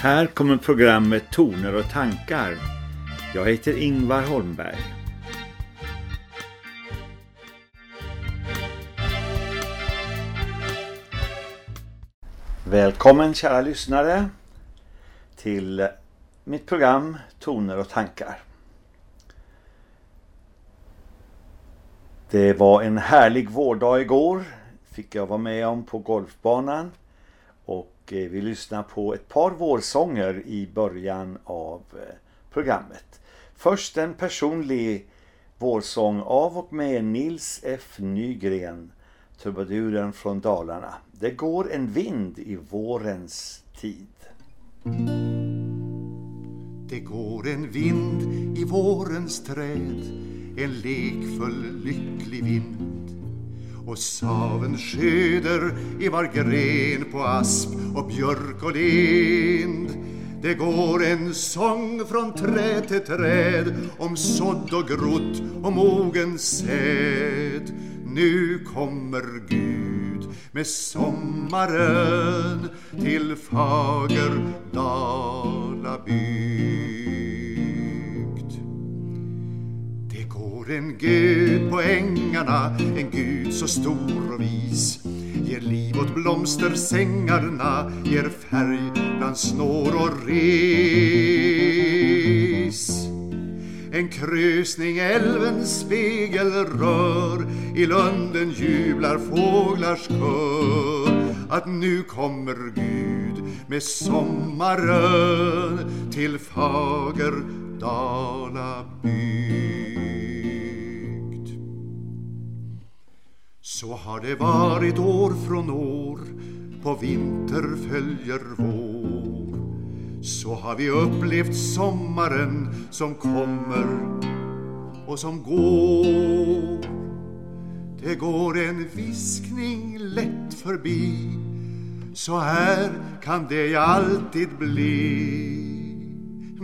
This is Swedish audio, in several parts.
Här kommer programmet Toner och tankar. Jag heter Ingvar Holmberg. Välkommen kära lyssnare till mitt program Toner och tankar. Det var en härlig vårdag igår. Fick jag vara med om på golfbanan. Eh, vi lyssnar på ett par vårsånger i början av eh, programmet. Först en personlig vårsång av och med Nils F. Nygren, trubaduren från Dalarna. Det går en vind i vårens tid. Det går en vind i vårens träd, en lekfull lycklig vind. Och saven sköder i var gren på asp och björk och lind. Det går en sång från träd till träd om sådd och grott och mogen säd. Nu kommer Gud med sommaren till fager Dalabygd. Det en Gud på ängarna, en Gud så stor och vis ger liv åt blomstersängarna, ger färg bland snår och ris. En krusning älvens spegel rör I lunden jublar fåglars kör Att nu kommer Gud med sommaren Till fager dalaby Så har det varit år från år På vinter följer vår så har vi upplevt sommaren som kommer och som går. Det går en viskning lätt förbi, så här kan det alltid bli.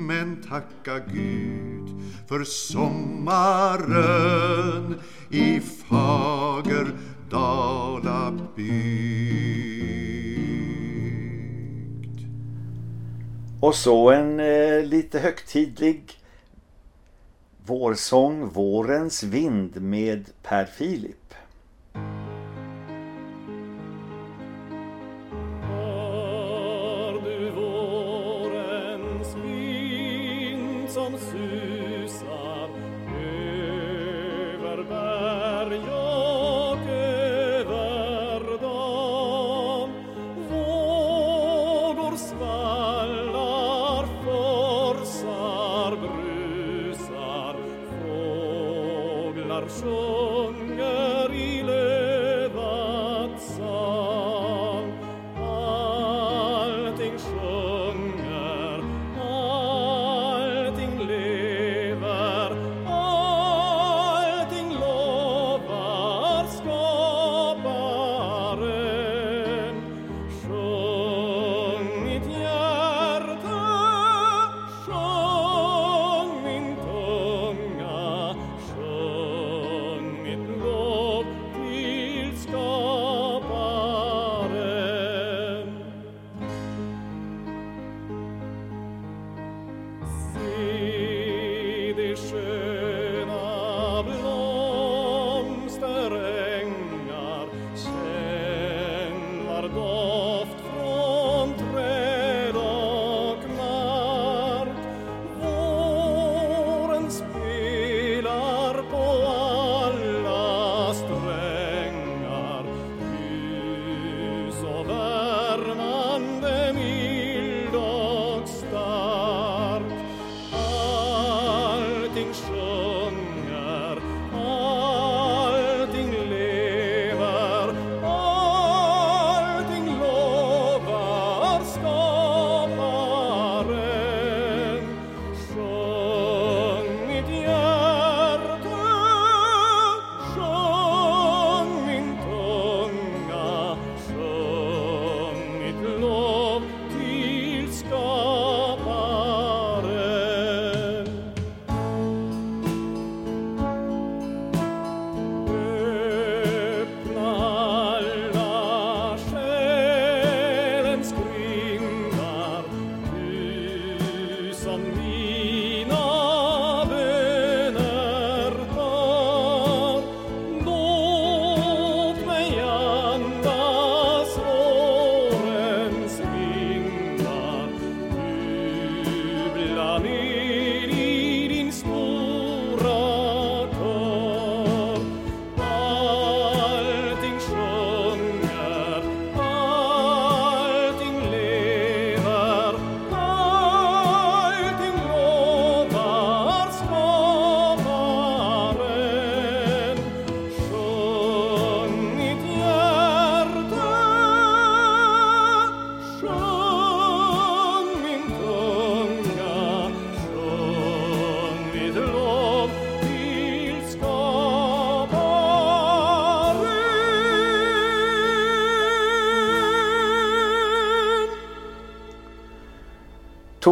Men tacka Gud för sommaren i fager Dalabygd. Och så en eh, lite högtidlig vårsång Vårens vind med Per Filip.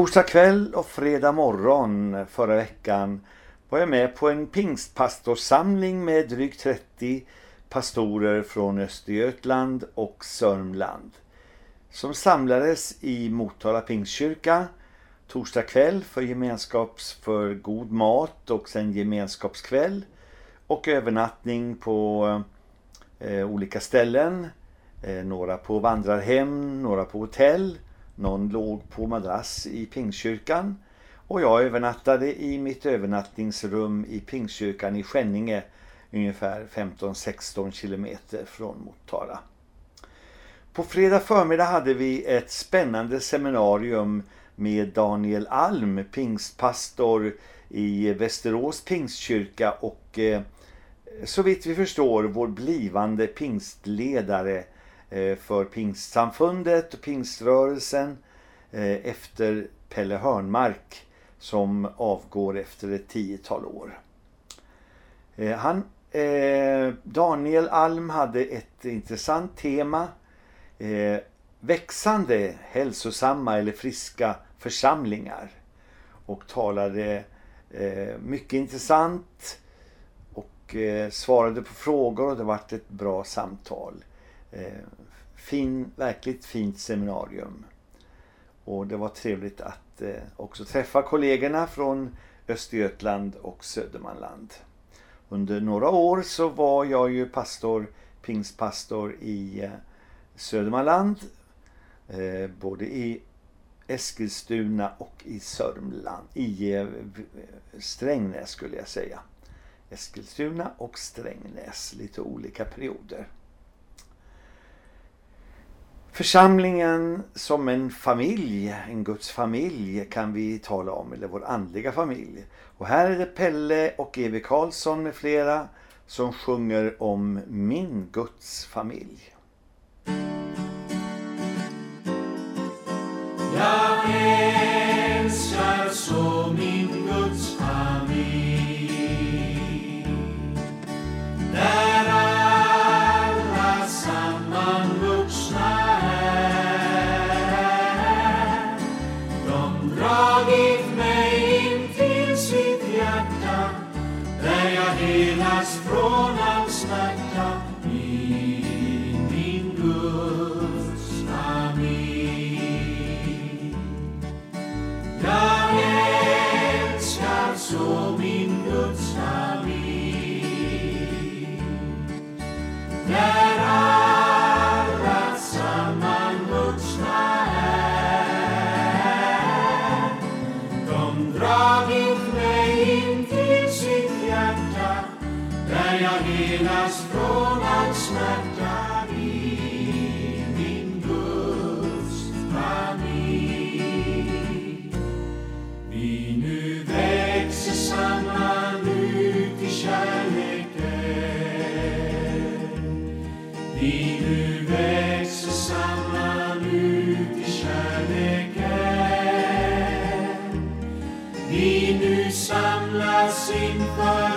Torsdag kväll och fredag morgon förra veckan var jag med på en pingstpastorssamling med drygt 30 pastorer från Östergötland och Sörmland som samlades i Motala pingstkyrka torsdag kväll för gemenskaps för god mat och sen gemenskapskväll och övernattning på eh, olika ställen. Eh, några på vandrarhem, några på hotell, någon låg på madrass i pingstkyrkan och jag övernattade i mitt övernattningsrum i pingstkyrkan i Skänninge ungefär 15-16 kilometer från Motala. På fredag förmiddag hade vi ett spännande seminarium med Daniel Alm, pingstpastor i Västerås pingstkyrka och eh, så vitt vi förstår vår blivande pingstledare Eh, för pingstsamfundet och pingströrelsen eh, efter Pelle Hörnmark som avgår efter ett tiotal år. Eh, han, Daniel Alm hade ett intressant tema växande, hälsosamma eller friska församlingar och talade mycket intressant och svarade på frågor och det var ett bra samtal. Eh, fin, verkligt fint seminarium. Och det var trevligt att eh, också träffa kollegorna från Östergötland och Södermanland. Under några år så var jag ju pastor, pingstpastor i eh, Södermanland. Både i Eskilstuna och i Sörmland. I Strängnäs skulle jag säga. Eskilstuna och Strängnäs. Lite olika perioder. Församlingen som en familj, en Guds familj kan vi tala om, eller vår andliga familj. Och här är det Pelle och Evi Karlsson med flera som sjunger om min Guds familj. Ja. Så min Guds familj där alla sammanvuxna är. De dragit mig in till sitt hjärta där jag helas från all smärta sacrifice.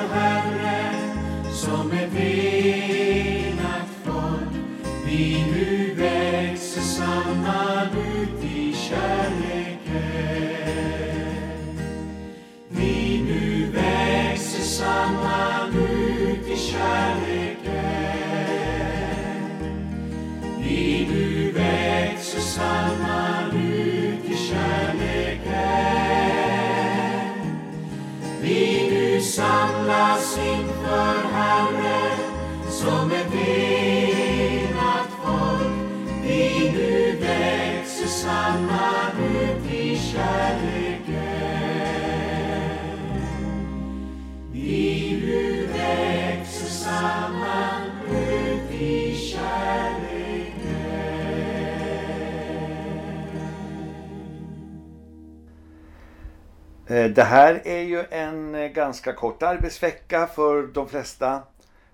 Eh, det här är ju en eh, ganska kort arbetsvecka för de flesta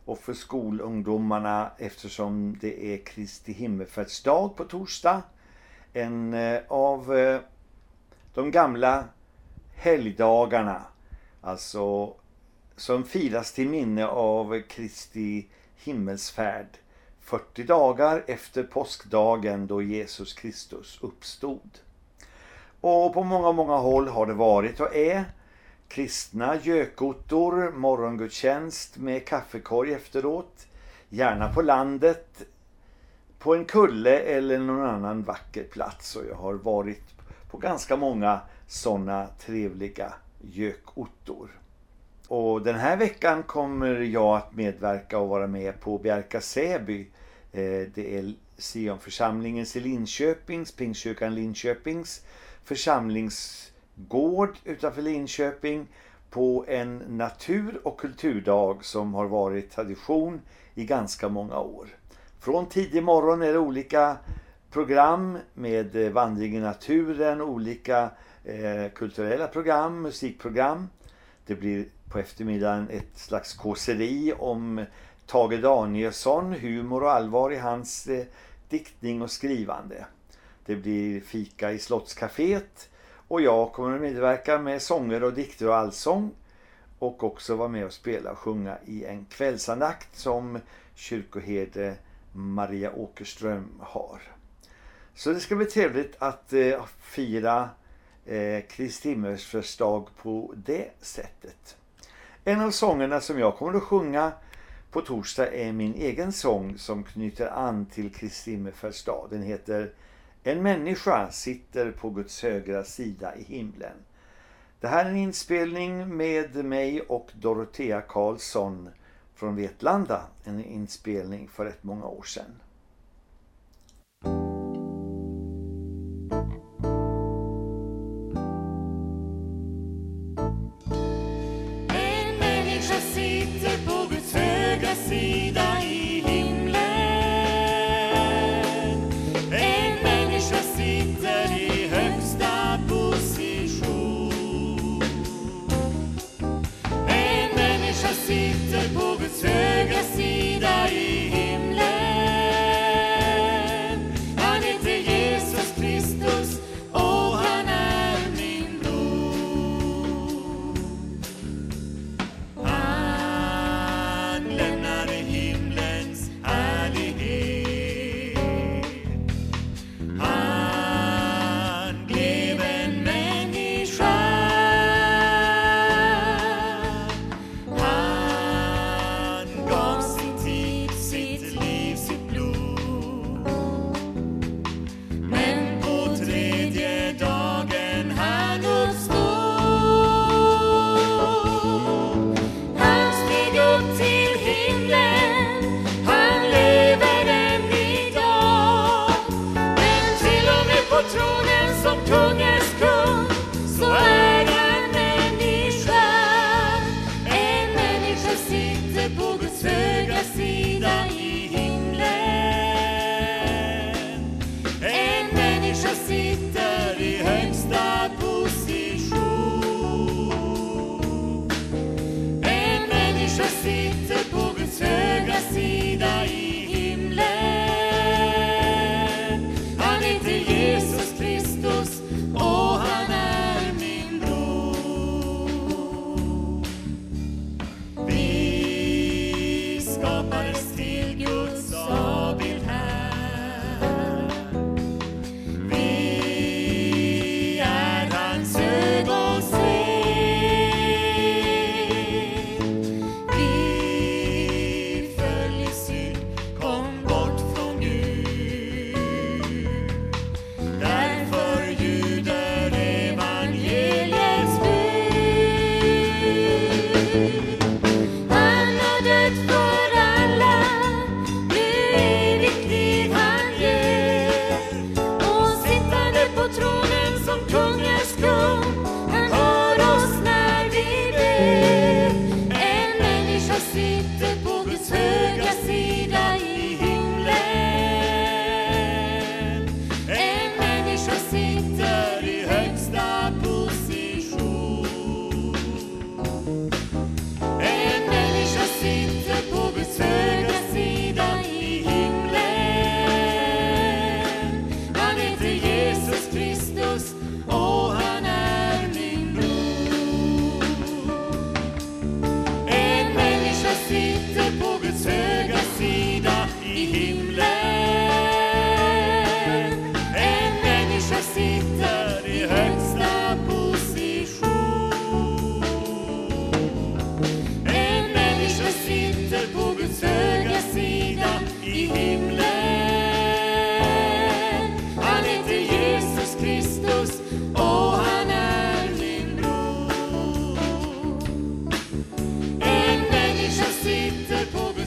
och för skolungdomarna eftersom det är Kristi himmelfärdsdag på torsdag. En eh, av de gamla helgdagarna, alltså som firas till minne av Kristi himmelsfärd 40 dagar efter påskdagen då Jesus Kristus uppstod. Och på många, många håll har det varit och är kristna gökottor, morgongudstjänst med kaffekorg efteråt. Gärna på landet, på en kulle eller någon annan vacker plats. Och jag har varit på ganska många sådana trevliga gökottor. Och den här veckan kommer jag att medverka och vara med på Bjärka Säby. Eh, det är Sionförsamlingens i Linköpings, Pingstkyrkan Linköpings församlingsgård utanför Linköping på en natur- och kulturdag som har varit tradition i ganska många år. Från tidig morgon är det olika program med eh, vandring i naturen, olika eh, kulturella program, musikprogram. Det blir på eftermiddagen ett slags kåseri om Tage Danielsson, humor och allvar i hans eh, diktning och skrivande. Det blir fika i Slottscaféet och jag kommer att medverka med sånger och dikter och allsång och också vara med och spela och sjunga i en kvällsandakt som kyrkoherde Maria Åkerström har. Så det ska bli trevligt att eh, fira eh, Kristi himmelsfärdsdag på det sättet. En av sångerna som jag kommer att sjunga på torsdag är min egen sång som knyter an till Kristi himmelsfärdsdag. Den heter en människa sitter på Guds högra sida i himlen. Det här är en inspelning med mig och Dorotea Karlsson från Vetlanda. En inspelning för ett många år sedan. En människa sitter på Guds högra sida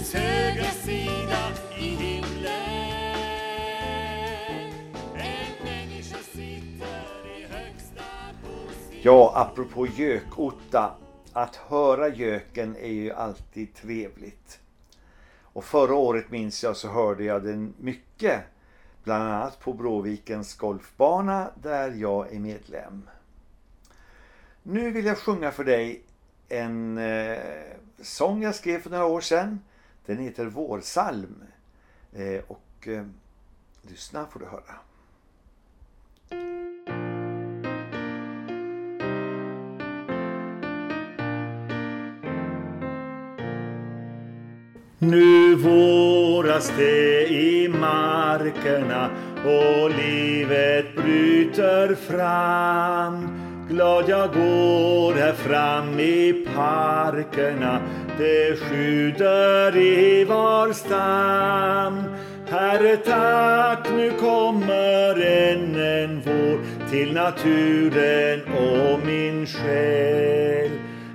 Guds högra sida i himlen. Ja, apropå gökotta. Att höra göken är ju alltid trevligt. Och förra året minns jag så hörde jag den mycket. Bland annat på Bråvikens golfbana där jag är medlem. Nu vill jag sjunga för dig en eh, sång jag skrev för några år sedan den heter Vårsalm. Eh, och eh, lyssna får du höra. Nu våras det i markerna och livet bryter fram. Glad jag går här fram i parkerna, det sjuder i var stam. Herre tack, nu kommer än en vår till naturen och min själ.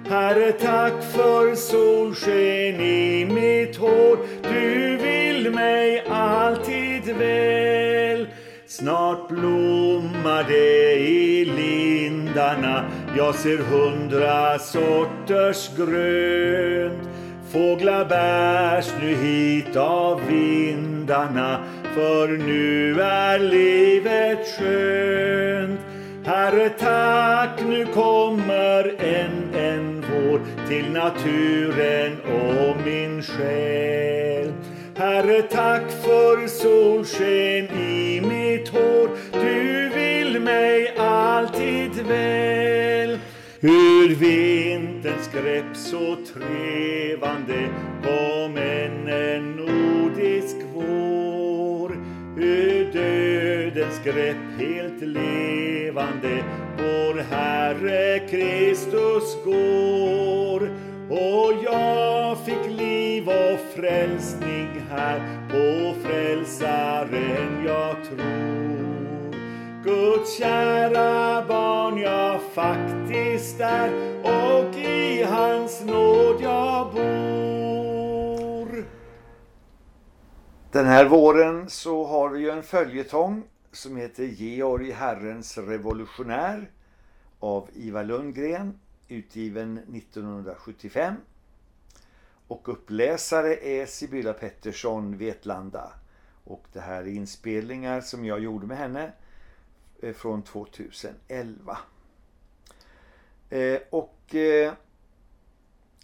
Herre tack för solsken i mitt hår, du vill mig alltid väl. Snart blommar det i lindarna, jag ser hundra sorters grönt. Fåglar bärs nu hit av vindarna, för nu är livet skönt. Herre tack, nu kommer en, en vår till naturen och min själ. Herre tack för solsken i Hur Ur vinterns grepp så trevande kom än en nordisk vår. Ur dödens grepp helt levande vår Herre Kristus går. Och jag fick liv och frälsning här på frälsaren jag tror. Guds kära barn jag fack där och i hans nåd jag bor. Den här våren så har vi ju en följetong som heter Georg Herrens revolutionär av Ivar Lundgren utgiven 1975. Och uppläsare är Sibylla Pettersson Vetlanda. Och det här är inspelningar som jag gjorde med henne eh, från 2011. Eh, och eh,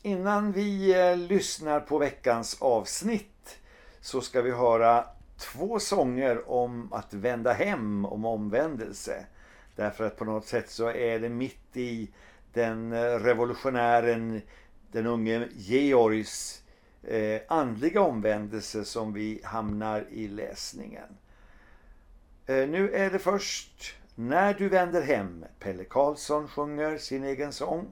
innan vi eh, lyssnar på veckans avsnitt så ska vi höra två sånger om att vända hem, om omvändelse. Därför att på något sätt så är det mitt i den eh, revolutionären, den unge Georgs eh, andliga omvändelse som vi hamnar i läsningen. Nu är det först när du vänder hem. Pelle Karlsson sjunger sin egen sång.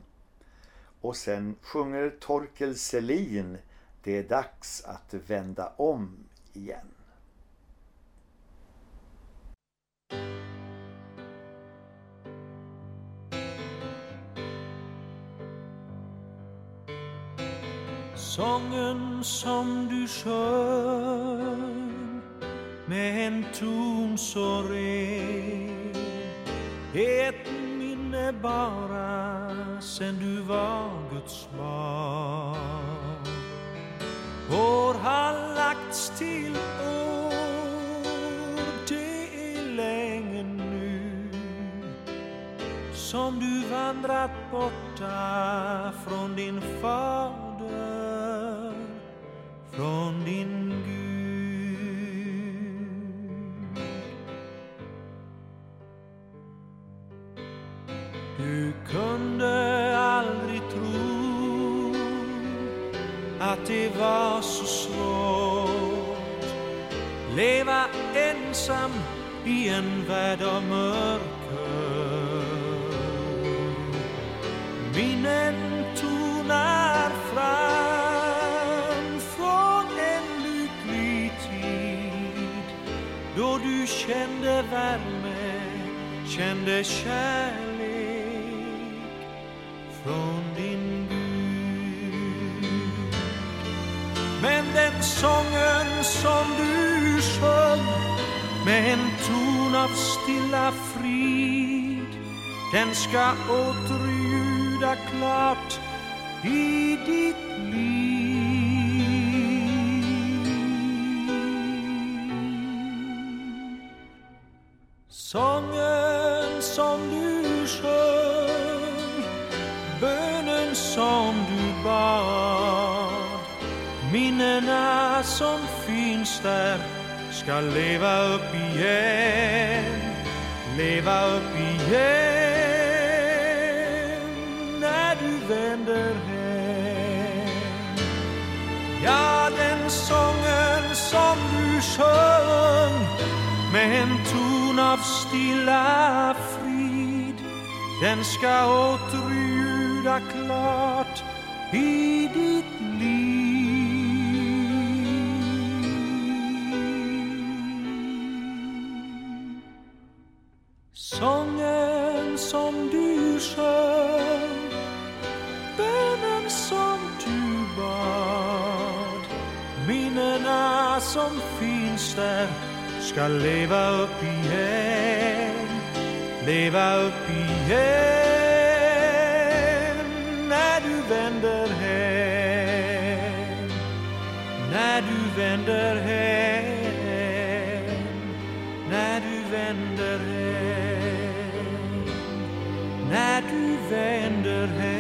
Och sen sjunger Torkel Selin Det är dags att vända om igen. Sången som du sjöng med en ton så ren ett minne bara sen du var Guds barn. År har lagts till år, det är länge nu som du vandrat borta från din fader från din att det var så svårt leva ensam i en värld av mörker. Minnen tonar fram från en lycklig tid då du kände värme, kände kärlek från sången som du sjöng med en ton av stilla frid den ska återljuda klart i ditt liv. Minnena som finns där ska leva upp igen, leva upp igen när du vänder hem. Ja, den sången som du sjöng med en ton av stilla frid den ska återljuda klart i ditt finns där ska leva upp igen, leva upp igen. När du vänder hem, när du vänder hem, när du vänder hem, när du vänder hem,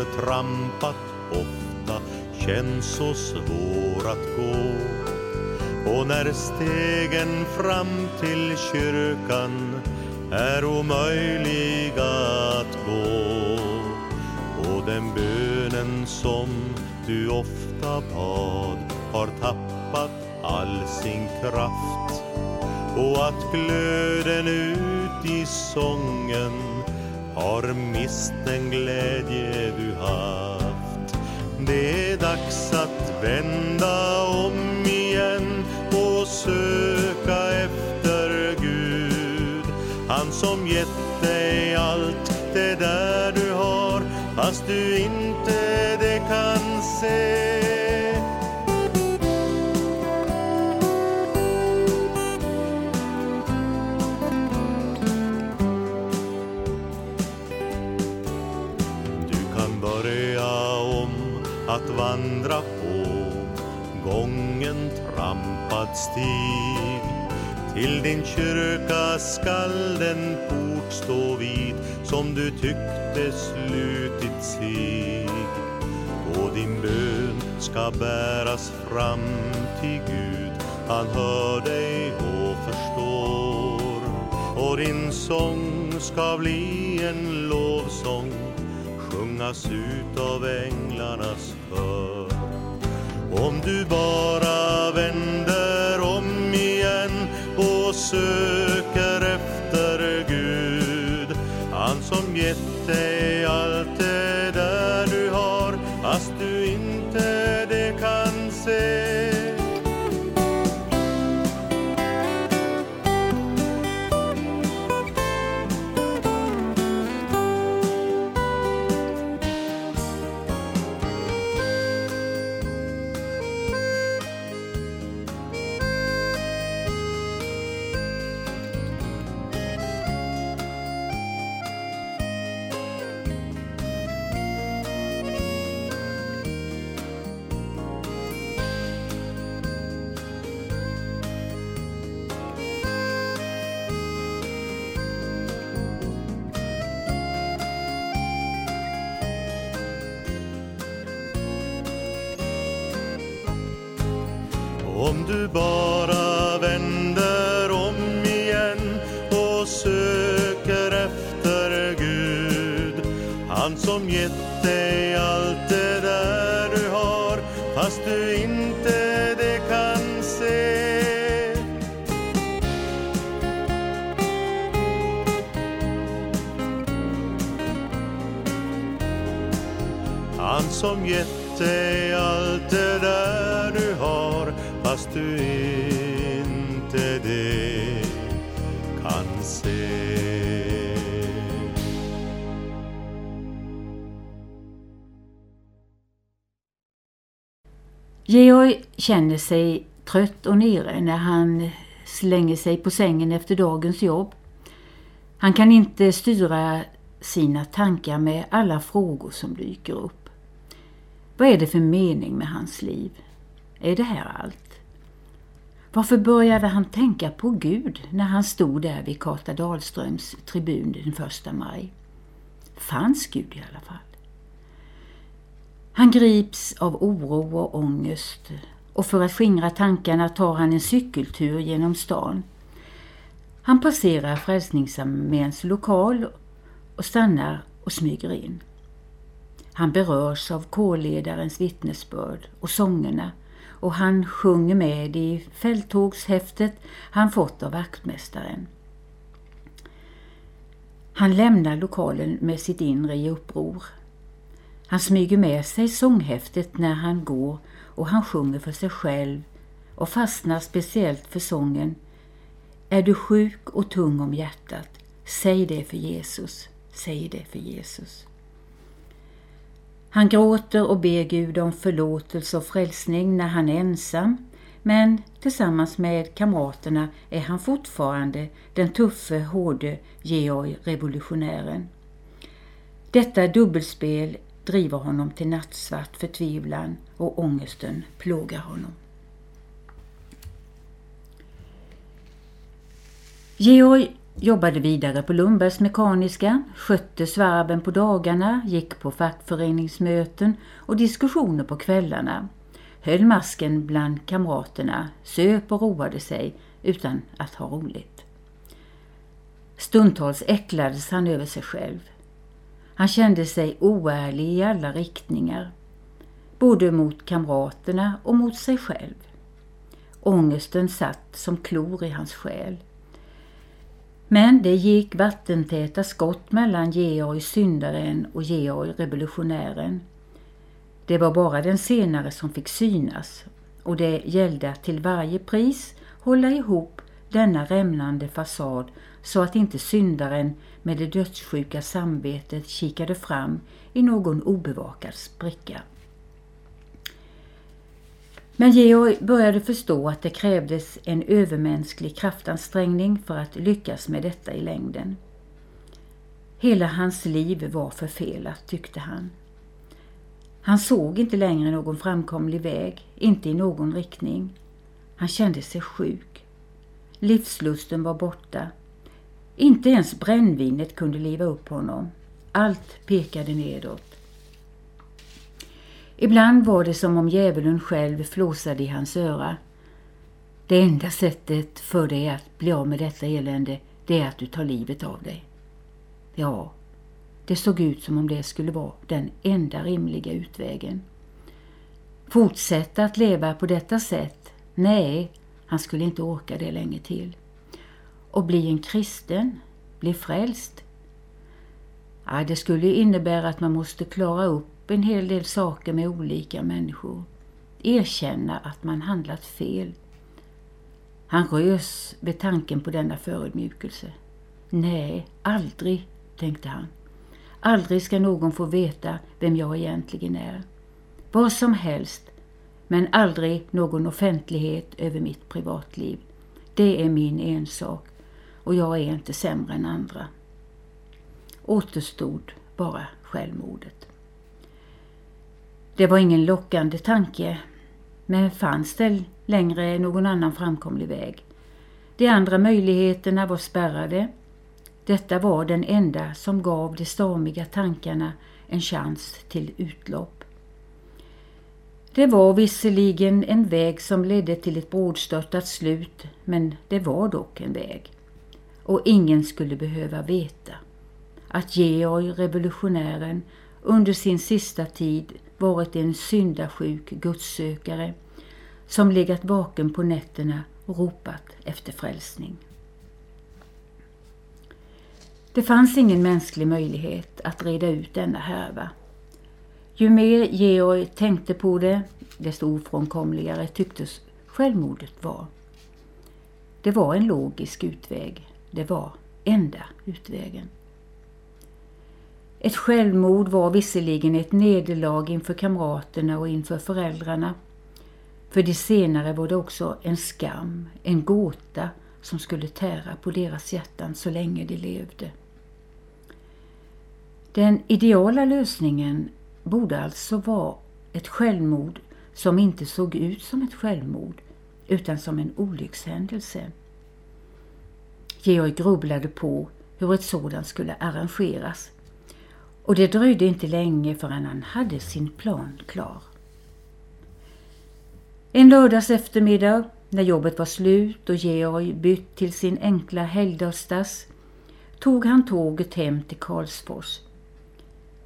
har trampat ofta känns så svår att gå. Och när stegen fram till kyrkan är omöjliga att gå. Och den bönen som du ofta bad har tappat all sin kraft. Och att glöden ut i sången har mist den glädje du haft. Det är dags att vända om igen och söka efter Gud. Han som gett dig allt det där du har fast du inte det kan se. Vandra på gången trampad stig. Till din kyrka skall den port stå vid som du tyckte slutit sig. Och din bön ska bäras fram till Gud. Han hör dig och förstår. Och din sång ska bli en lovsång sjungas ut av änglarnas hör. Om du bara vänder om igen och söker efter Gud, han som gett dig allt du bara vänder om igen och söker efter Gud. Han som gett dig allt det där du har fast du inte det kan se. Han som gett dig känner sig trött och nere när han slänger sig på sängen efter dagens jobb. Han kan inte styra sina tankar med alla frågor som dyker upp. Vad är det för mening med hans liv? Är det här allt? Varför började han tänka på Gud när han stod där vid Kata Dahlströms tribun den första maj? Fanns Gud i alla fall? Han grips av oro och ångest och för att skingra tankarna tar han en cykeltur genom stan. Han passerar Frälsningsarméns lokal och stannar och smyger in. Han berörs av kårledarens vittnesbörd och sångerna och han sjunger med i fälttågshäftet han fått av vaktmästaren. Han lämnar lokalen med sitt inre i uppror. Han smyger med sig sånghäftet när han går och han sjunger för sig själv och fastnar speciellt för sången Är du sjuk och tung om hjärtat, säg det för Jesus, säg det för Jesus. Han gråter och ber Gud om förlåtelse och frälsning när han är ensam, men tillsammans med kamraterna är han fortfarande den tuffe, hårde Georg revolutionären. Detta dubbelspel driver honom till nattsvart förtvivlan och ångesten plågar honom. Georg jobbade vidare på Lundbergs Mekaniska, skötte svarven på dagarna, gick på fackföreningsmöten och diskussioner på kvällarna. Höll masken bland kamraterna, söp och roade sig utan att ha roligt. Stundtals äcklades han över sig själv. Han kände sig oärlig i alla riktningar, både mot kamraterna och mot sig själv. Ångesten satt som klor i hans själ. Men det gick vattentäta skott mellan Georg syndaren och Georg revolutionären. Det var bara den senare som fick synas och det gällde att till varje pris hålla ihop denna rämnande fasad så att inte syndaren med det dödssjuka samvetet kikade fram i någon obevakad spricka. Men Georg började förstå att det krävdes en övermänsklig kraftansträngning för att lyckas med detta i längden. Hela hans liv var förfelat, tyckte han. Han såg inte längre någon framkomlig väg, inte i någon riktning. Han kände sig sjuk. Livslusten var borta. Inte ens brännvinet kunde leva upp honom. Allt pekade nedåt. Ibland var det som om djävulen själv flåsade i hans öra. Det enda sättet för dig att bli av med detta elände, det är att du tar livet av dig. Ja, det såg ut som om det skulle vara den enda rimliga utvägen. Fortsätta att leva på detta sätt? Nej, han skulle inte orka det länge till. Och bli en kristen? Bli frälst? Ja, det skulle innebära att man måste klara upp en hel del saker med olika människor. Erkänna att man handlat fel. Han rös vid tanken på denna förödmjukelse. Nej, aldrig, tänkte han. Aldrig ska någon få veta vem jag egentligen är. Vad som helst, men aldrig någon offentlighet över mitt privatliv. Det är min ensak och jag är inte sämre än andra. Återstod bara självmordet. Det var ingen lockande tanke, men fanns det längre någon annan framkomlig väg? De andra möjligheterna var spärrade. Detta var den enda som gav de stormiga tankarna en chans till utlopp. Det var visserligen en väg som ledde till ett brådstörtat slut, men det var dock en väg. Och ingen skulle behöva veta att Georg revolutionären under sin sista tid varit en syndasjuk gudssökare som legat vaken på nätterna och ropat efter frälsning. Det fanns ingen mänsklig möjlighet att reda ut denna härva. Ju mer Georg tänkte på det, desto ofrånkomligare tycktes självmordet vara. Det var en logisk utväg. Det var enda utvägen. Ett självmord var visserligen ett nederlag inför kamraterna och inför föräldrarna. För de senare var det också en skam, en gåta som skulle tära på deras hjärtan så länge de levde. Den ideala lösningen borde alltså vara ett självmord som inte såg ut som ett självmord utan som en olyckshändelse. Georg grubblade på hur ett sådant skulle arrangeras och det dröjde inte länge förrän han hade sin plan klar. En lördags eftermiddag när jobbet var slut och Georg bytt till sin enkla helgdagsdass tog han tåget hem till Karlsfors.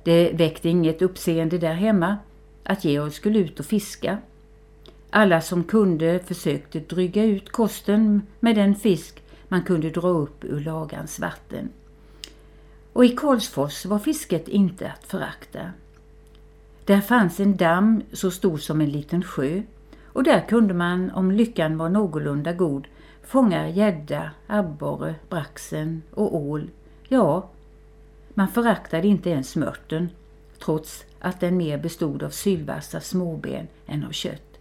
Det väckte inget uppseende där hemma att Georg skulle ut och fiska. Alla som kunde försökte dryga ut kosten med den fisk man kunde dra upp ur lagans vatten. Och i Karlsfors var fisket inte att förakta. Där fanns en damm så stor som en liten sjö och där kunde man, om lyckan var någorlunda god, fånga gädda, abborre, braxen och ål. Ja, man föraktade inte ens mörten, trots att den mer bestod av sylvassa småben än av kött.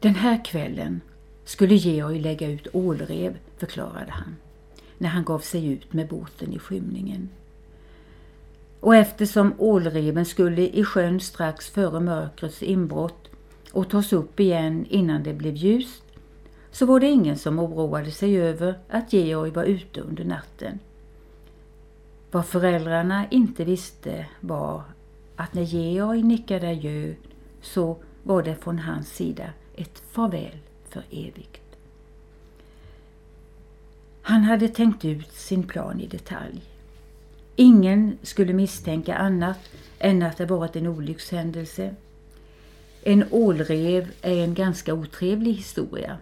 Den här kvällen skulle Georg lägga ut ålrev, förklarade han, när han gav sig ut med båten i skymningen. Och eftersom ålreven skulle i sjön strax före mörkrets inbrott och tas upp igen innan det blev ljust, så var det ingen som oroade sig över att Georg var ute under natten. Vad föräldrarna inte visste var att när Georg nickade adjö så var det från hans sida ett farväl för evigt. Han hade tänkt ut sin plan i detalj. Ingen skulle misstänka annat än att det varit en olyckshändelse. En ålrev är en ganska otrevlig historia.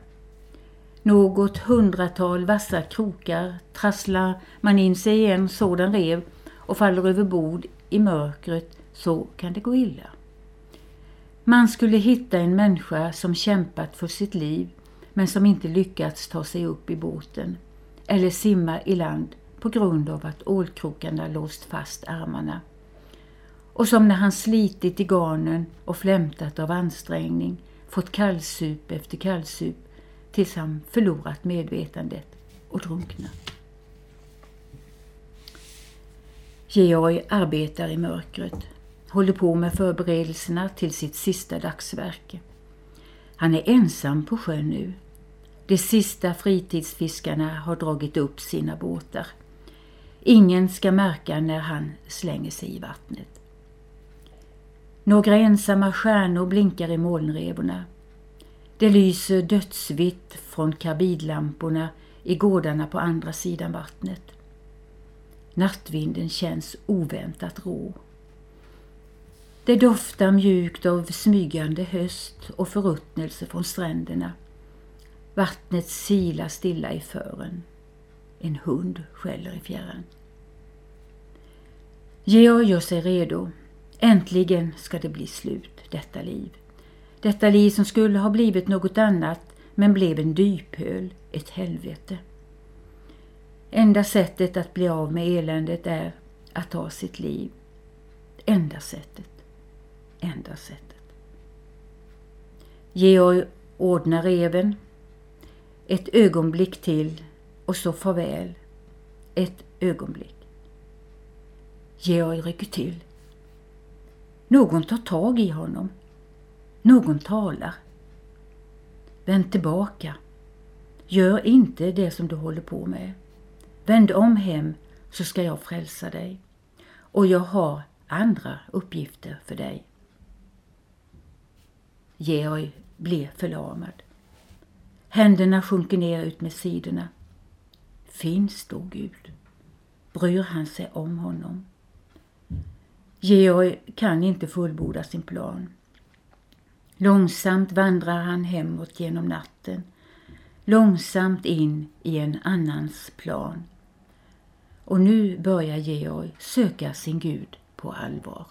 Något hundratal vassa krokar trasslar man in sig i en sådan rev och faller över bord i mörkret så kan det gå illa. Man skulle hitta en människa som kämpat för sitt liv men som inte lyckats ta sig upp i båten eller simma i land på grund av att ålkrokarna låst fast armarna. Och som när han slitit i garnen och flämtat av ansträngning fått kallsup efter kallsup tills han förlorat medvetandet och drunknat. Georg arbetar i mörkret, håller på med förberedelserna till sitt sista dagsverke. Han är ensam på sjön nu. De sista fritidsfiskarna har dragit upp sina båtar. Ingen ska märka när han slänger sig i vattnet. Några ensamma stjärnor blinkar i molnrevorna. Det lyser dödsvitt från karbidlamporna i gårdarna på andra sidan vattnet. Nattvinden känns oväntat rå. Det doftar mjukt av smygande höst och förruttnelse från stränderna. Vattnet silar stilla i fören. En hund skäller i fjärran. Georg gör sig redo. Äntligen ska det bli slut, detta liv. Detta liv som skulle ha blivit något annat men blev en dyphöl, ett helvete. Enda sättet att bli av med eländet är att ta sitt liv. Enda sättet. Enda sättet. Georg ordnar reven. Ett ögonblick till och så farväl. Ett ögonblick. Georg rycker till. Någon tar tag i honom. Någon talar. Vänd tillbaka. Gör inte det som du håller på med. Vänd om hem så ska jag frälsa dig. Och jag har andra uppgifter för dig. Georg blir förlamad. Händerna sjunker ner ut med sidorna. Finns då Gud? Bryr han sig om honom? Georg kan inte fullborda sin plan. Långsamt vandrar han hemåt genom natten. Långsamt in i en annans plan. Och nu börjar Georg söka sin Gud på på allvar.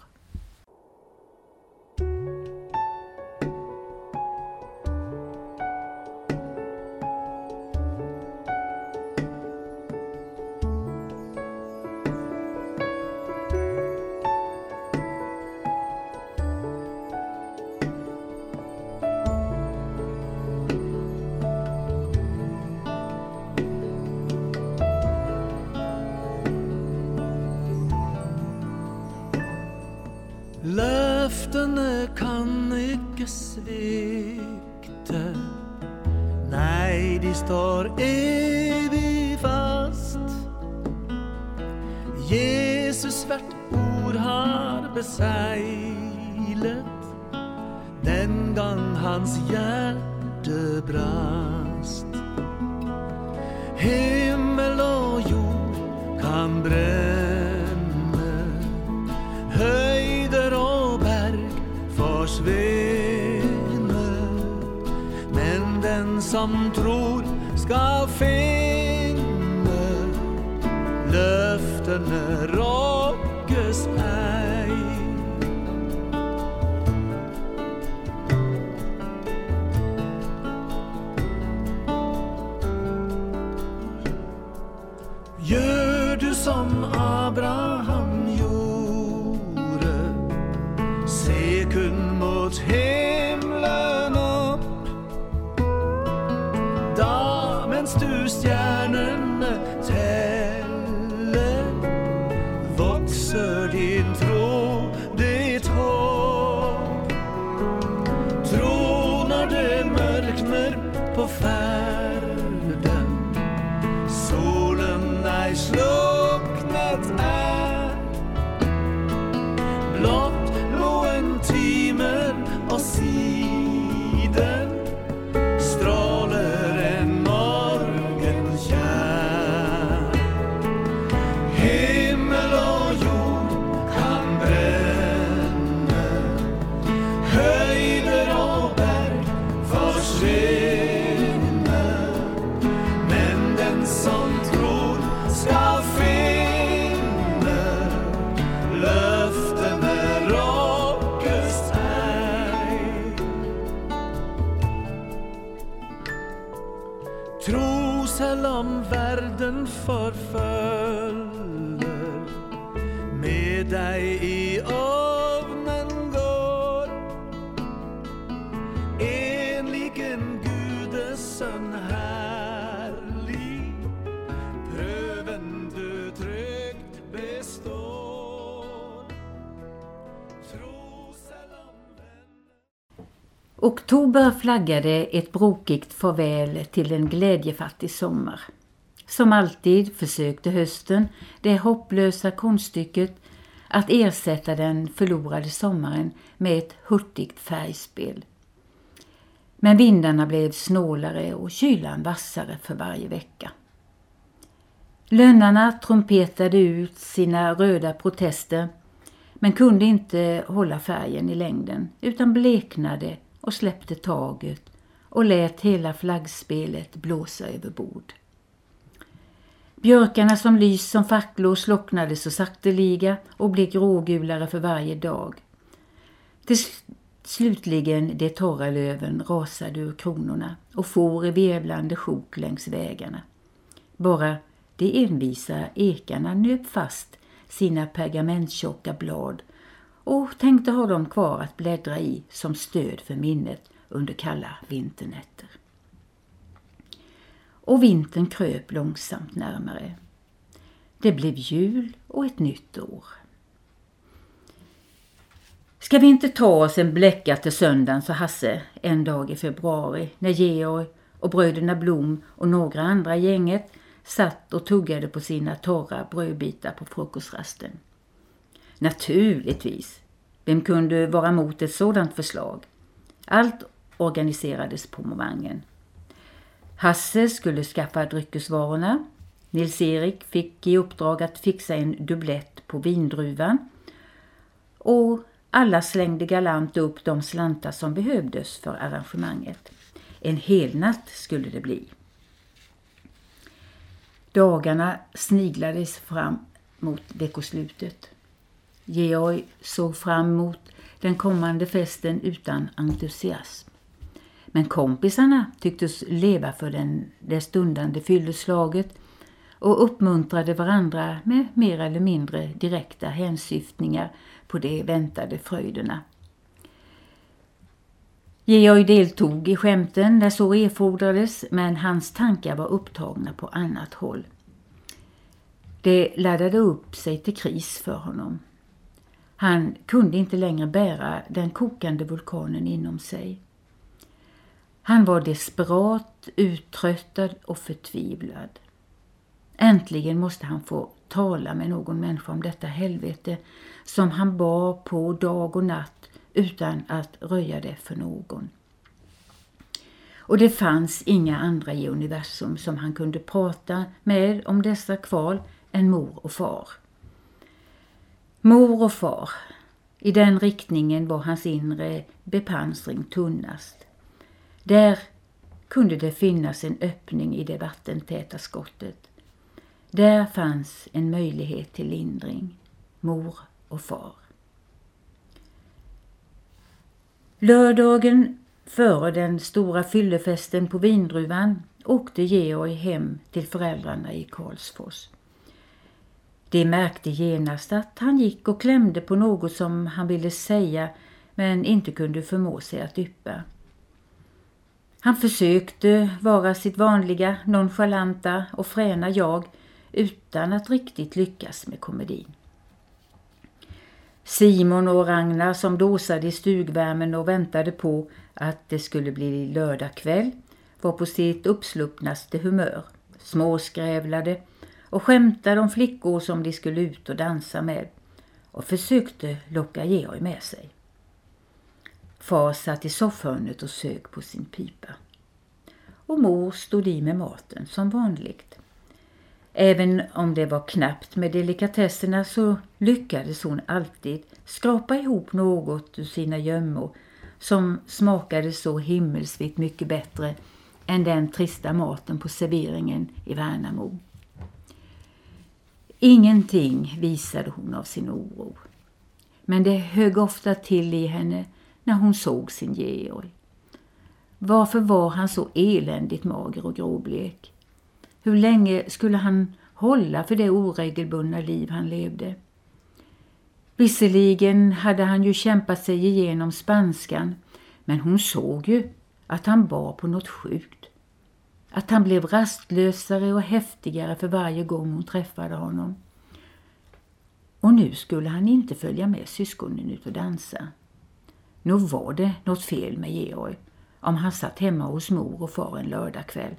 up of. Oktober flaggade ett brokigt farväl till en glädjefattig sommar. Som alltid försökte hösten det hopplösa konststycket att ersätta den förlorade sommaren med ett hurtigt färgspel. Men vindarna blev snålare och kylan vassare för varje vecka. Lönnarna trumpetade ut sina röda protester men kunde inte hålla färgen i längden utan bleknade och släppte taget och lät hela flaggspelet blåsa över bord. Björkarna som lys som facklor slocknade så sakteliga och blev grågulare för varje dag. Till slutligen de torra löven rasade ur kronorna och for i vevlande sjok längs vägarna. Bara de envisa ekarna nöp fast sina pergamenttjocka blad och tänkte ha dem kvar att bläddra i som stöd för minnet under kalla vinternätter. Och vintern kröp långsamt närmare. Det blev jul och ett nytt år. Ska vi inte ta oss en bläcka till söndagen, sa Hasse en dag i februari när Georg och bröderna Blom och några andra i gänget satt och tuggade på sina torra brödbitar på frukostrasten. Naturligtvis. Vem kunde vara emot ett sådant förslag? Allt organiserades på momangen. Hasse skulle skaffa dryckesvarorna. Nils-Erik fick i uppdrag att fixa en dubblett på vindruvan. Och alla slängde galant upp de slantar som behövdes för arrangemanget. En hel natt skulle det bli. Dagarna sniglades fram mot veckoslutet. Georg såg fram emot den kommande festen utan entusiasm. Men kompisarna tycktes leva för den, det stundande fylleslaget och uppmuntrade varandra med mer eller mindre direkta hänsyftningar på de väntade fröjderna. Georg deltog i skämten när så erfordrades men hans tankar var upptagna på annat håll. Det laddade upp sig till kris för honom. Han kunde inte längre bära den kokande vulkanen inom sig. Han var desperat, uttröttad och förtvivlad. Äntligen måste han få tala med någon människa om detta helvete som han bar på dag och natt utan att röja det för någon. Och det fanns inga andra i universum som han kunde prata med om dessa kval än mor och far. Mor och far, i den riktningen var hans inre bepansring tunnast. Där kunde det finnas en öppning i det vattentäta skottet. Där fanns en möjlighet till lindring, mor och far. Lördagen före den stora fyllefesten på vindruvan åkte Georg hem till föräldrarna i Karlsfors. De märkte genast att han gick och klämde på något som han ville säga men inte kunde förmå sig att yppa. Han försökte vara sitt vanliga, nonchalanta och fräna jag utan att riktigt lyckas med komedin. Simon och Ragnar som dåsade i stugvärmen och väntade på att det skulle bli lördag kväll var på sitt uppsluppnaste humör, småskrävlade och skämtade om flickor som de skulle ut och dansa med och försökte locka Georg med sig. Far satt i soffhörnet och sög på sin pipa. Och mor stod i med maten som vanligt. Även om det var knappt med delikatesserna så lyckades hon alltid skrapa ihop något ur sina gömmor som smakade så himmelsvitt mycket bättre än den trista maten på serveringen i Värnamo. Ingenting visade hon av sin oro. Men det högg ofta till i henne när hon såg sin Georg. Varför var han så eländigt mager och gråblek? Hur länge skulle han hålla för det oregelbundna liv han levde? Visserligen hade han ju kämpat sig igenom spanskan men hon såg ju att han bar på något sjukt. Att han blev rastlösare och häftigare för varje gång hon träffade honom. Och nu skulle han inte följa med syskonen ut och dansa. Nog var det något fel med Georg om han satt hemma hos mor och far en lördagkväll.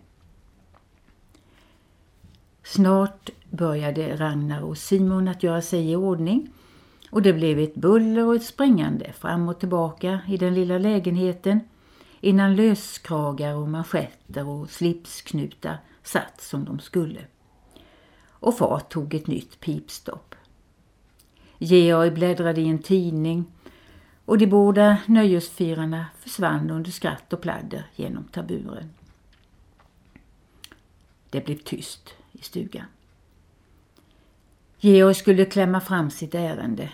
Snart började Ragnar och Simon att göra sig i ordning och det blev ett buller och ett springande fram och tillbaka i den lilla lägenheten innan löskragar och manschetter och slipsknutar satt som de skulle. Och far tog ett nytt pipstopp. Georg bläddrade i en tidning och de båda nöjesfirarna försvann under skratt och pladder genom taburen. Det blev tyst i stugan. Georg skulle klämma fram sitt ärende.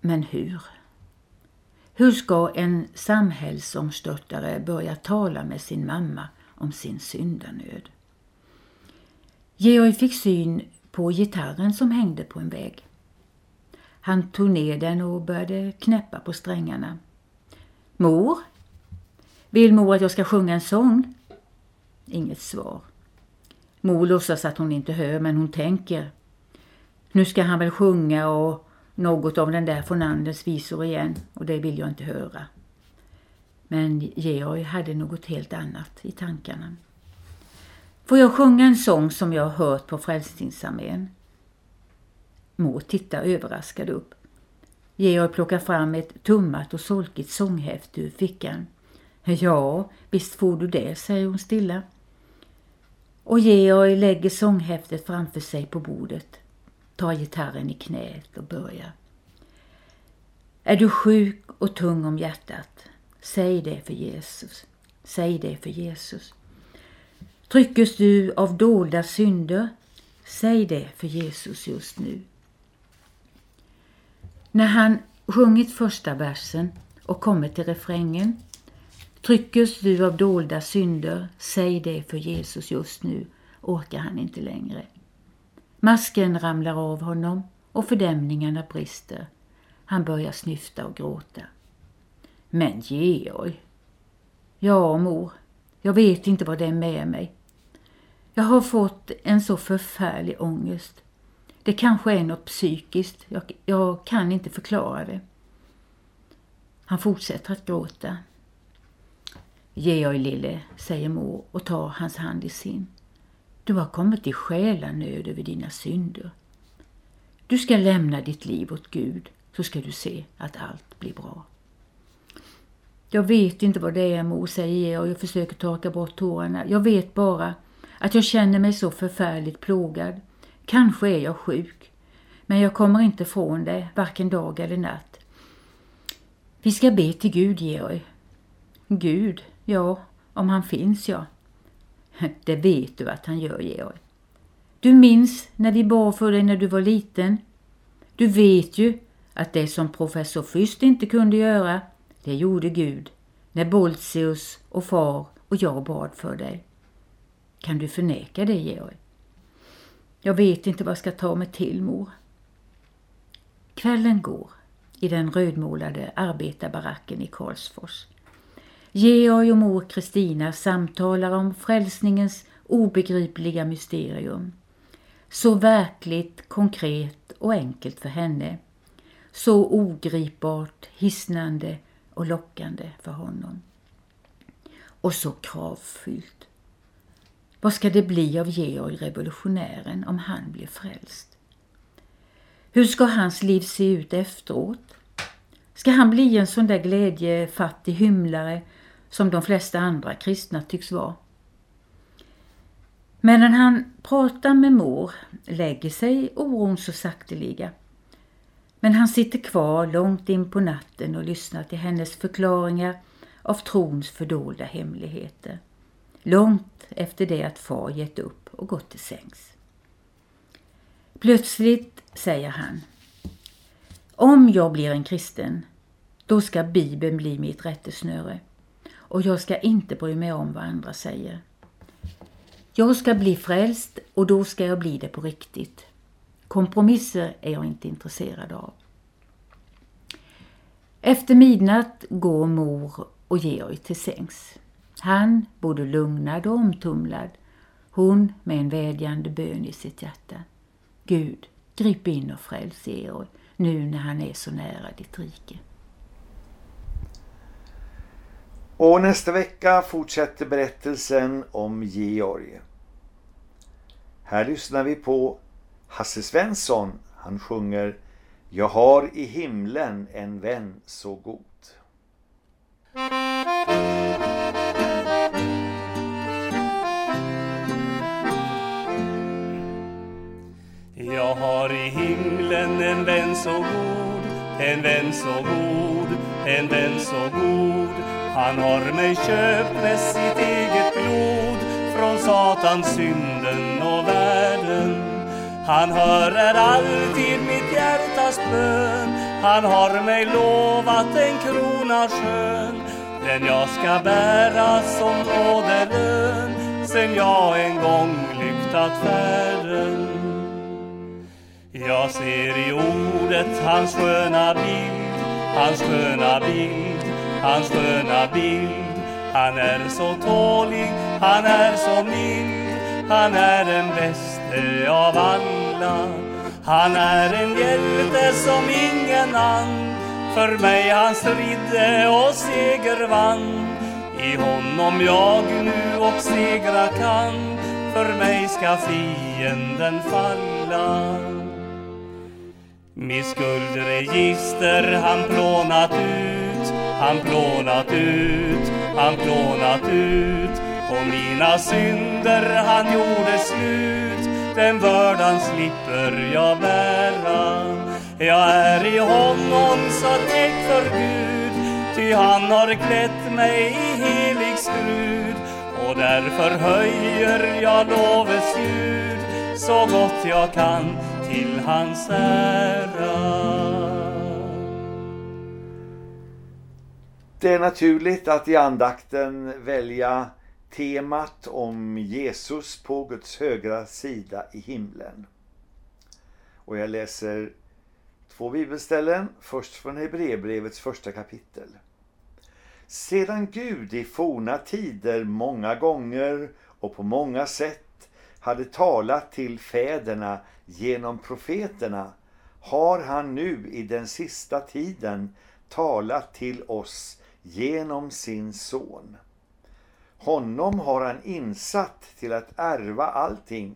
Men hur? Hur ska en samhällsomstörtare börja tala med sin mamma om sin syndanöd? Georg fick syn på gitarren som hängde på en vägg. Han tog ner den och började knäppa på strängarna. Mor? Vill mor att jag ska sjunga en sång? Inget svar. Mor låtsas att hon inte hör men hon tänker. Nu ska han väl sjunga och något av den där Fornanders visor igen och det vill jag inte höra. Men Georg hade något helt annat i tankarna. Får jag sjunga en sång som jag har hört på Frälsningsarmén? Mor tittar överraskad upp. Georg plockar fram ett tummat och solkigt sånghäfte ur fickan. Ja, visst får du det, säger hon stilla. Och Georg lägger sånghäftet framför sig på bordet, tar gitarren i knät och börjar. Är du sjuk och tung om hjärtat, säg det för Jesus. Säg det för Jesus. Tryckes du av dolda synder, säg det för Jesus just nu. När han sjungit första versen och kommit till refrängen Tryckes du av dolda synder, säg det för Jesus just nu, orkar han inte längre. Masken ramlar av honom och fördämningarna brister. Han börjar snyfta och gråta. Men Georg. Ja, mor. Jag vet inte vad det är med mig. Jag har fått en så förfärlig ångest. Det kanske är något psykiskt. Jag, jag kan inte förklara det. Han fortsätter att gråta. Georg lille, säger mor och tar hans hand i sin. Du har kommit i själanöd över dina synder. Du ska lämna ditt liv åt Gud så ska du se att allt blir bra. Jag vet inte vad det är mor, säger och jag försöker torka bort tårarna. Jag vet bara att jag känner mig så förfärligt plågad. Kanske är jag sjuk, men jag kommer inte från det, varken dag eller natt. Vi ska be till Gud, Georg. Gud, ja, om han finns, ja. Det vet du att han gör, Georg. Du minns när vi bad för dig när du var liten. Du vet ju att det som professor Fürst inte kunde göra, det gjorde Gud när Boltzius och far och jag bad för dig. Kan du förneka det, Georg? Jag vet inte vad jag ska ta mig till, mor. Kvällen går i den rödmålade arbetarbaracken i Karlsfors. Georg och mor Kristina samtalar om frälsningens obegripliga mysterium. Så verkligt konkret och enkelt för henne. Så ogripbart, hisnande och lockande för honom. Och så kravfyllt. Vad ska det bli av Georg revolutionären om han blir frälst? Hur ska hans liv se ut efteråt? Ska han bli en sån där glädjefattig hymlare som de flesta andra kristna tycks vara? Men när han pratar med mor lägger sig oron så sakteliga. Men han sitter kvar långt in på natten och lyssnar till hennes förklaringar av trons fördolda hemligheter. Långt efter det att far gett upp och gått till sängs. Plötsligt säger han Om jag blir en kristen, då ska Bibeln bli mitt rättesnöre och jag ska inte bry mig om vad andra säger. Jag ska bli frälst och då ska jag bli det på riktigt. Kompromisser är jag inte intresserad av. Efter midnatt går mor och Georg till sängs. Han både lugnad och omtumlad, hon med en vädjande bön i sitt hjärta. Gud, grip in och fräls Georg nu när han är så nära ditt rike. Och nästa vecka fortsätter berättelsen om Georg. Här lyssnar vi på Hasse Svensson. Han sjunger Jag har i himlen en vän så god. Jag har i himlen en vän så god, en vän så god, en vän så god. Han har mig köpt med sitt eget blod från Satans synden och världen. Han hörer alltid mitt hjärtas bön. Han har mig lovat en krona skön. Den jag ska bära som nådelön sen jag en gång lyktat färden. Jag ser i ordet hans sköna bild, hans sköna bild, hans sköna bild. Han är så tålig, han är så mild, han är den bäste av alla. Han är en hjälte som ingen ann, för mig han stridde och seger vann. I honom jag nu och segra kan, för mig ska fienden falla. Mitt skuldregister han plånat ut, han plånat ut, han plånat ut. På mina synder han gjorde slut, den bördan slipper jag bära. Jag är i honom så täckt för Gud, ty han har klätt mig i helig skrud. Och därför höjer jag lovets ljud så gott jag kan till hans ära. Det är naturligt att i andakten välja temat om Jesus på Guds högra sida i himlen. Och jag läser två bibelställen, först från Hebreerbrevets första kapitel. Sedan Gud i forna tider många gånger och på många sätt hade talat till fäderna genom profeterna har han nu i den sista tiden talat till oss genom sin son. Honom har han insatt till att ärva allting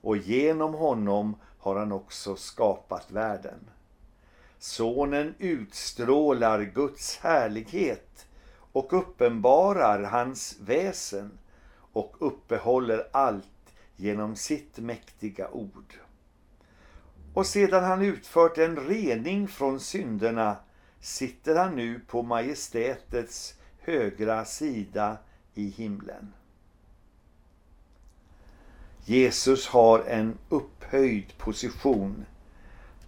och genom honom har han också skapat världen. Sonen utstrålar Guds härlighet och uppenbarar hans väsen och uppehåller allt genom sitt mäktiga ord. Och sedan han utfört en rening från synderna sitter han nu på majestätets högra sida i himlen. Jesus har en upphöjd position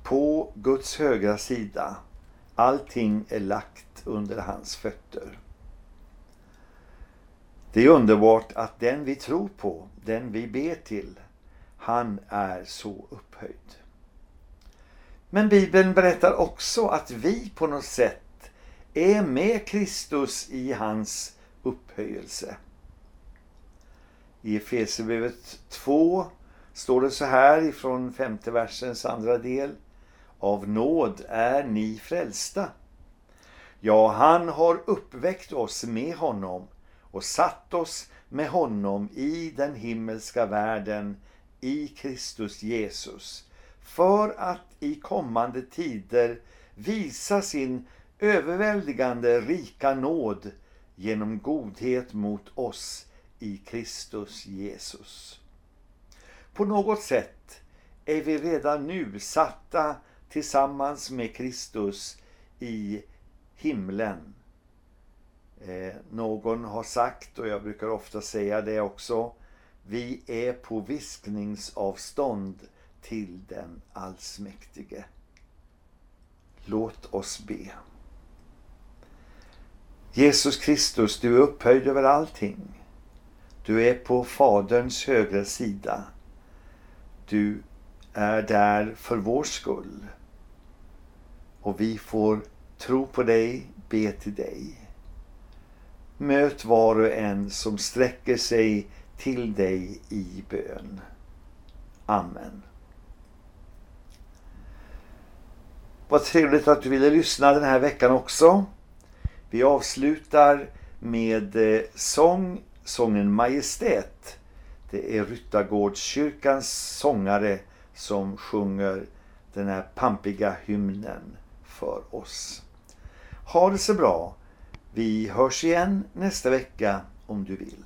på Guds högra sida. Allting är lagt under hans fötter. Det är underbart att den vi tror på, den vi ber till, han är så upphöjd. Men Bibeln berättar också att vi på något sätt är med Kristus i hans upphöjelse. I Efesierbrevet 2 står det så här ifrån femte versens andra del. Av nåd är ni frälsta. Ja, han har uppväckt oss med honom och satt oss med honom i den himmelska världen i Kristus Jesus för att i kommande tider visa sin överväldigande rika nåd genom godhet mot oss i Kristus Jesus. På något sätt är vi redan nu satta tillsammans med Kristus i himlen. Eh, någon har sagt, och jag brukar ofta säga det också, vi är på viskningsavstånd till den allsmäktige. Låt oss be. Jesus Kristus, du är upphöjd över allting. Du är på Faderns högra sida. Du är där för vår skull. Och vi får tro på dig, be till dig. Möt var och en som sträcker sig till dig i bön. Amen. Vad trevligt att du ville lyssna den här veckan också. Vi avslutar med eh, sång, sången Majestät. Det är Ryttargårdskyrkans sångare som sjunger den här pampiga hymnen för oss. Ha det så bra. Vi hörs igen nästa vecka om du vill.